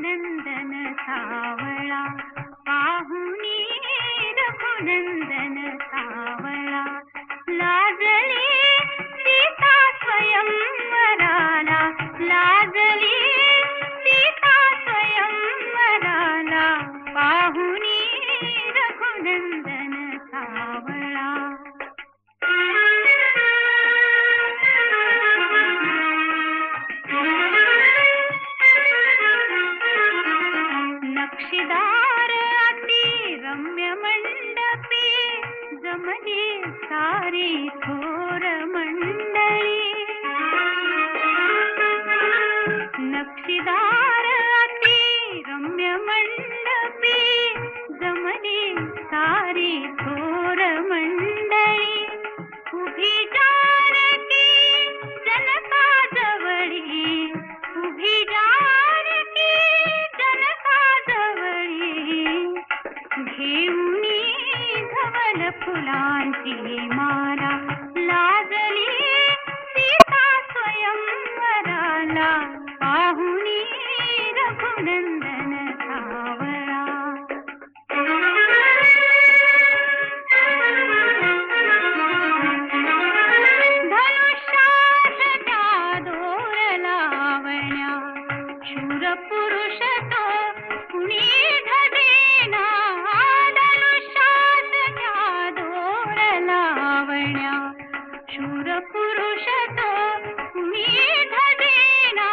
नंदन सावला पाहुनी रघुनंदन मंडपी जमली सारी थोर मंडळी नक्षीदार अति रम्य मंडपी పులాంటియే మారా లాజలి సీతా స్వయం వరాలా लावण्या शूर पुरुष तो कुणी धदेना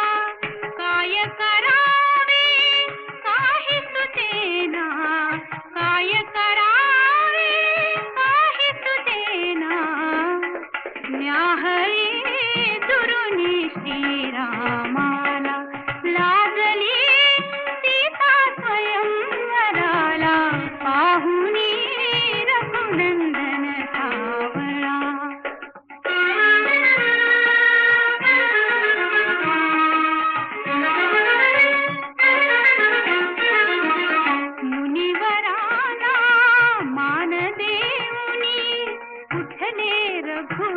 काय करावे काही सुचेना काय करावे काही सुचेना न्याहळी दुरुनी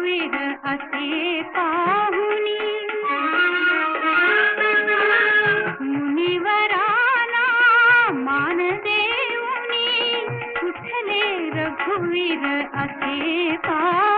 रघुवीर असे पाहुनी मुनिवराला मान देऊनी उठले रघुवीर असे पाहुनी